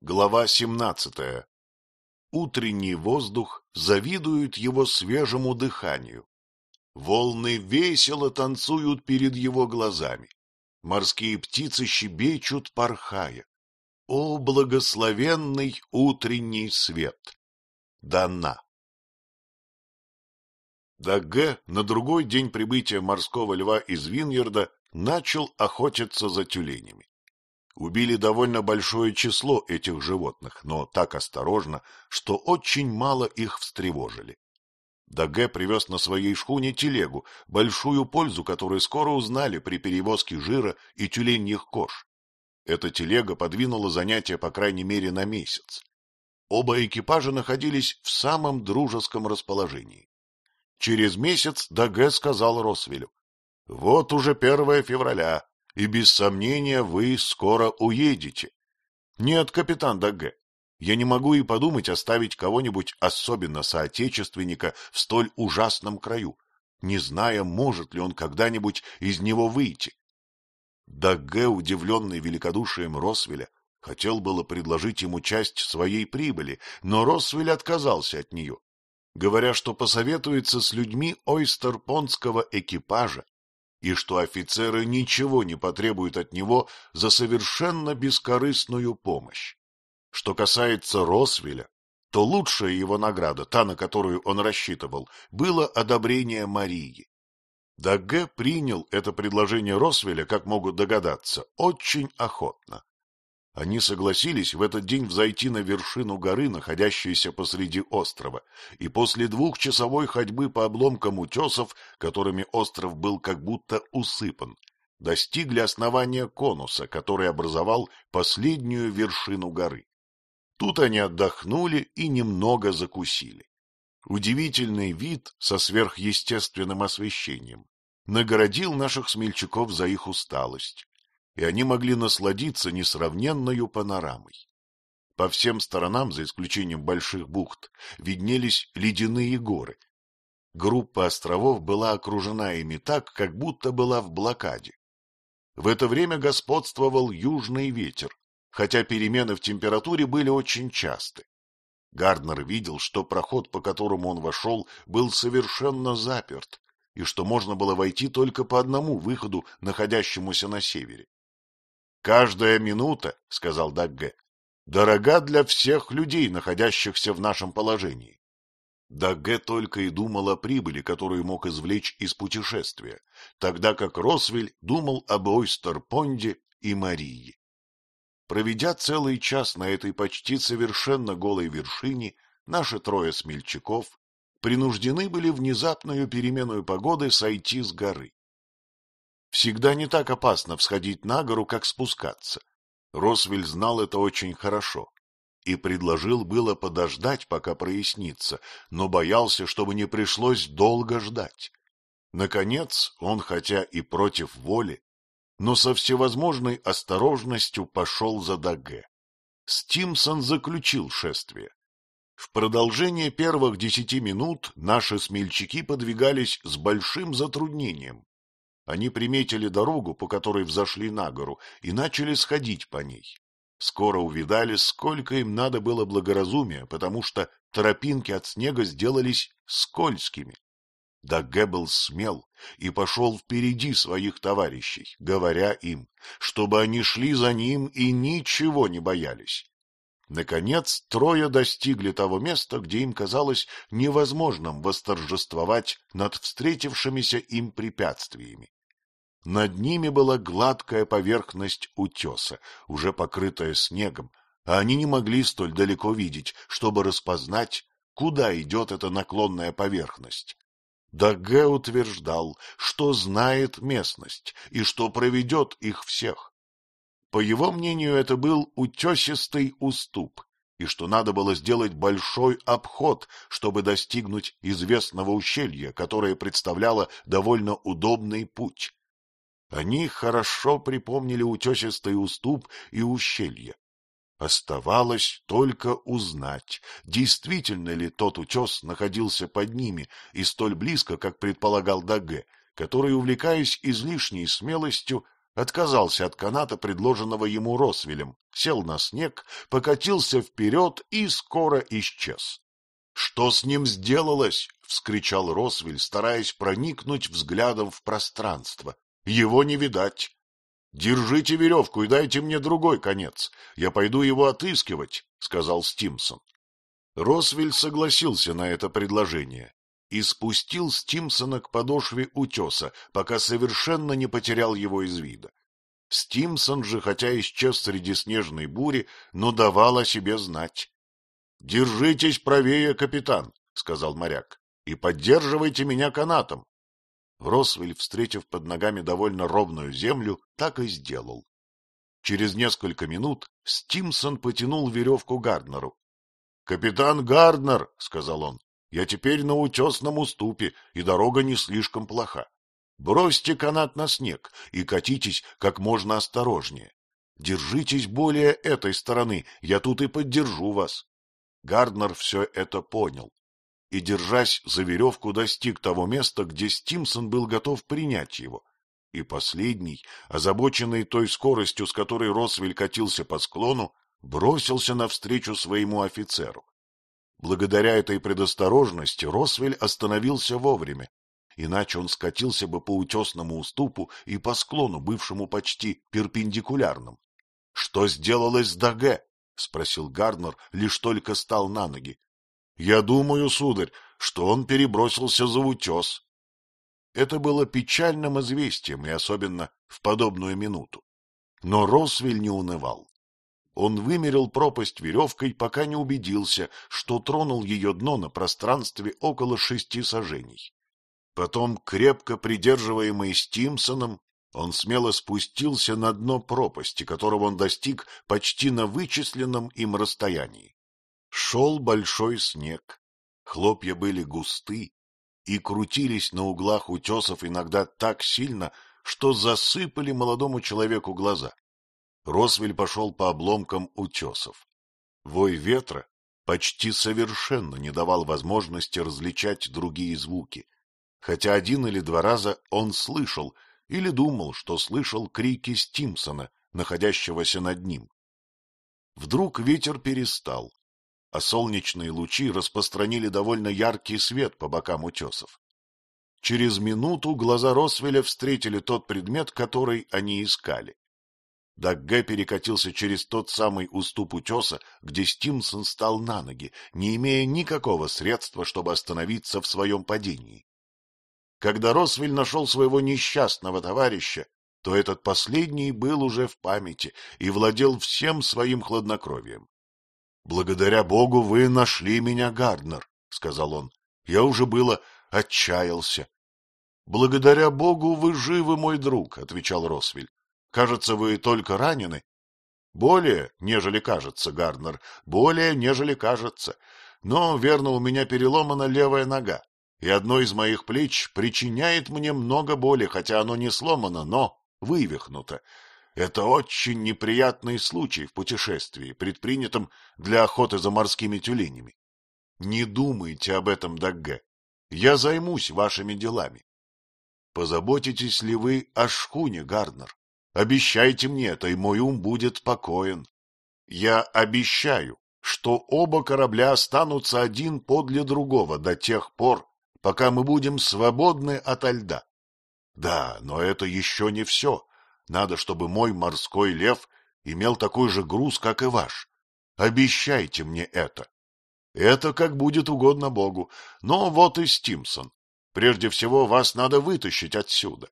Глава 17. Утренний воздух завидует его свежему дыханию. Волны весело танцуют перед его глазами. Морские птицы щебечут, порхая. О, благословенный утренний свет! Дана. Дагге на другой день прибытия морского льва из Виньерда начал охотиться за тюленями. Убили довольно большое число этих животных, но так осторожно, что очень мало их встревожили. Даге привез на своей шхуне телегу, большую пользу которой скоро узнали при перевозке жира и тюленьих кож. Эта телега подвинула занятия по крайней мере на месяц. Оба экипажа находились в самом дружеском расположении. Через месяц Даге сказал Росвелю, — Вот уже первое февраля, и без сомнения вы скоро уедете. Нет, капитан Дагге, я не могу и подумать оставить кого-нибудь, особенно соотечественника, в столь ужасном краю, не зная, может ли он когда-нибудь из него выйти. Дагге, удивленный великодушием Росвеля, хотел было предложить ему часть своей прибыли, но Росвель отказался от нее, говоря, что посоветуется с людьми ойстерпонского экипажа и что офицеры ничего не потребуют от него за совершенно бескорыстную помощь. Что касается Росвеля, то лучшая его награда, та, на которую он рассчитывал, было одобрение Марии. Дагге принял это предложение Росвеля, как могут догадаться, очень охотно. Они согласились в этот день взойти на вершину горы, находящейся посреди острова, и после двухчасовой ходьбы по обломкам утесов, которыми остров был как будто усыпан, достигли основания конуса, который образовал последнюю вершину горы. Тут они отдохнули и немного закусили. Удивительный вид со сверхъестественным освещением наградил наших смельчаков за их усталость и они могли насладиться несравненною панорамой. По всем сторонам, за исключением больших бухт, виднелись ледяные горы. Группа островов была окружена ими так, как будто была в блокаде. В это время господствовал южный ветер, хотя перемены в температуре были очень часты. Гарднер видел, что проход, по которому он вошел, был совершенно заперт, и что можно было войти только по одному выходу, находящемуся на севере. Каждая минута, — сказал Дагге, — дорога для всех людей, находящихся в нашем положении. Дагге только и думал о прибыли, которую мог извлечь из путешествия, тогда как Росвель думал об Ойстер-Понде и Марии. Проведя целый час на этой почти совершенно голой вершине, наши трое смельчаков принуждены были внезапную переменную погоды сойти с горы. Всегда не так опасно всходить на гору, как спускаться. Росвель знал это очень хорошо и предложил было подождать, пока прояснится, но боялся, чтобы не пришлось долго ждать. Наконец, он, хотя и против воли, но со всевозможной осторожностью пошел за Даге. Стимсон заключил шествие. В продолжение первых десяти минут наши смельчаки подвигались с большим затруднением, они приметили дорогу, по которой взошли на гору, и начали сходить по ней. Скоро увидали, сколько им надо было благоразумия, потому что тропинки от снега сделались скользкими. Дагге был смел и пошел впереди своих товарищей, говоря им, чтобы они шли за ним и ничего не боялись. Наконец, трое достигли того места, где им казалось невозможным восторжествовать над встретившимися им препятствиями. Над ними была гладкая поверхность утеса, уже покрытая снегом, а они не могли столь далеко видеть, чтобы распознать, куда идет эта наклонная поверхность. Даге утверждал, что знает местность и что проведет их всех. По его мнению, это был утесистый уступ, и что надо было сделать большой обход, чтобы достигнуть известного ущелья, которое представляло довольно удобный путь. Они хорошо припомнили утесистый уступ и ущелье. Оставалось только узнать, действительно ли тот утес находился под ними и столь близко, как предполагал Даге, который, увлекаясь излишней смелостью, отказался от каната, предложенного ему Росвелем, сел на снег, покатился вперед и скоро исчез. — Что с ним сделалось? — вскричал Росвель, стараясь проникнуть взглядом в пространство. — Его не видать. — Держите веревку и дайте мне другой конец. Я пойду его отыскивать, — сказал Стимсон. Росвель согласился на это предложение и спустил Стимсона к подошве утеса, пока совершенно не потерял его из вида. Стимсон же, хотя исчез среди снежной бури, но давал о себе знать. — Держитесь правее, капитан, — сказал моряк, — и поддерживайте меня канатом. Росвель, встретив под ногами довольно ровную землю, так и сделал. Через несколько минут Стимсон потянул веревку Гарднеру. — Капитан Гарднер, — сказал он, я теперь на утесном уступе, и дорога не слишком плоха. Бросьте канат на снег и катитесь как можно осторожнее. Держитесь более этой стороны, я тут и поддержу вас. Гарднер все это понял и, держась за веревку, достиг того места, где Стимсон был готов принять его. И последний, озабоченный той скоростью, с которой Росвель катился по склону, бросился навстречу своему офицеру. Благодаря этой предосторожности Росвель остановился вовремя, иначе он скатился бы по утесному уступу и по склону, бывшему почти перпендикулярным. — Что сделалось с Даге? — спросил Гарднер, лишь только стал на ноги. — Я думаю, сударь, что он перебросился за утес. Это было печальным известием, и особенно в подобную минуту. Но Росвель не унывал. Он вымерил пропасть веревкой, пока не убедился, что тронул ее дно на пространстве около шести сажений. Потом, крепко придерживаемый Стимсоном, он смело спустился на дно пропасти, которого он достиг почти на вычисленном им расстоянии. Шел большой снег, хлопья были густы и крутились на углах утесов иногда так сильно, что засыпали молодому человеку глаза. Росвель пошел по обломкам утесов. Вой ветра почти совершенно не давал возможности различать другие звуки, хотя один или два раза он слышал или думал, что слышал крики Стимсона, находящегося над ним. Вдруг ветер перестал, а солнечные лучи распространили довольно яркий свет по бокам утесов. Через минуту глаза Росвеля встретили тот предмет, который они искали. Дагге перекатился через тот самый уступ утеса, где Стимсон стал на ноги, не имея никакого средства, чтобы остановиться в своем падении. Когда Росвель нашел своего несчастного товарища, то этот последний был уже в памяти и владел всем своим хладнокровием. — Благодаря Богу вы нашли меня, Гарднер, — сказал он. — Я уже было отчаялся. — Благодаря Богу вы живы, мой друг, — отвечал Росвель. Кажется, вы только ранены. Более, нежели кажется, Гарднер, более, нежели кажется. Но, верно, у меня переломана левая нога, и одно из моих плеч причиняет мне много боли, хотя оно не сломано, но вывихнуто. Это очень неприятный случай в путешествии, предпринятом для охоты за морскими тюленями. Не думайте об этом, Дагге. Я займусь вашими делами. Позаботитесь ли вы о шхуне, Гарднер? Обещайте мне это, и мой ум будет покоен. Я обещаю, что оба корабля останутся один подле другого до тех пор, пока мы будем свободны ото льда. Да, но это еще не все. Надо, чтобы мой морской лев имел такой же груз, как и ваш. Обещайте мне это. Это как будет угодно Богу. Но вот и Стимсон. Прежде всего, вас надо вытащить отсюда.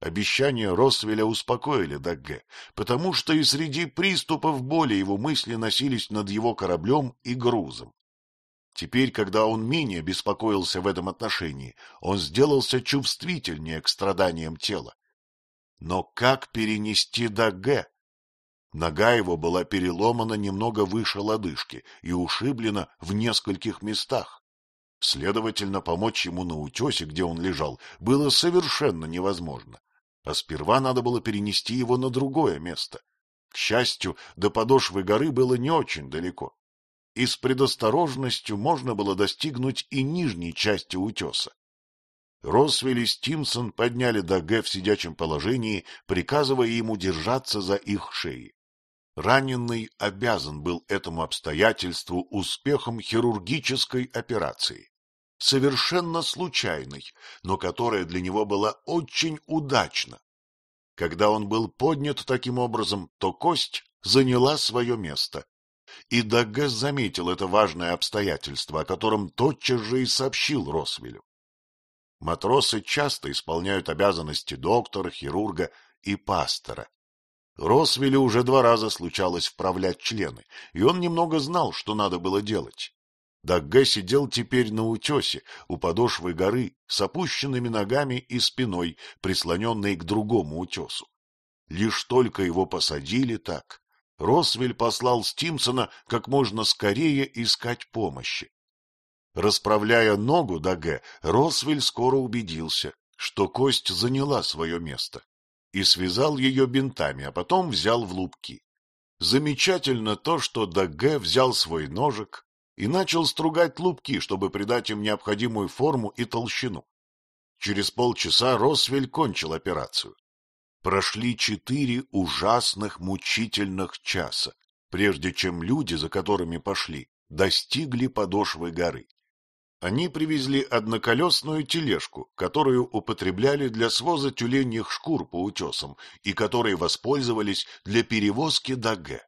Обещания Росвеля успокоили Дагге, потому что и среди приступов боли его мысли носились над его кораблем и грузом. Теперь, когда он менее беспокоился в этом отношении, он сделался чувствительнее к страданиям тела. Но как перенести Дагге? Нога его была переломана немного выше лодыжки и ушиблена в нескольких местах. Следовательно, помочь ему на утесе, где он лежал, было совершенно невозможно а сперва надо было перенести его на другое место. К счастью, до подошвы горы было не очень далеко, и с предосторожностью можно было достигнуть и нижней части утеса. Росвель и Стимсон подняли Даге в сидячем положении, приказывая ему держаться за их шеи. Раненый обязан был этому обстоятельству успехом хирургической операции, совершенно случайной, но которая для него была очень удачна. Когда он был поднят таким образом, то кость заняла свое место. И Дагге заметил это важное обстоятельство, о котором тотчас же и сообщил Росвелю. Матросы часто исполняют обязанности доктора, хирурга и пастора. Росвелю уже два раза случалось вправлять члены, и он немного знал, что надо было делать. Дагге сидел теперь на утесе, у подошвы горы, с опущенными ногами и спиной, прислоненной к другому утесу. Лишь только его посадили так, Росвель послал Стимсона как можно скорее искать помощи. Расправляя ногу Даге, Росвель скоро убедился, что кость заняла свое место, и связал ее бинтами, а потом взял в лупки. Замечательно то, что Даге взял свой ножик и начал стругать лупки, чтобы придать им необходимую форму и толщину. Через полчаса Росвель кончил операцию. Прошли четыре ужасных мучительных часа, прежде чем люди, за которыми пошли, достигли подошвы горы. Они привезли одноколесную тележку, которую употребляли для своза тюленьих шкур по утесам и которой воспользовались для перевозки Даге.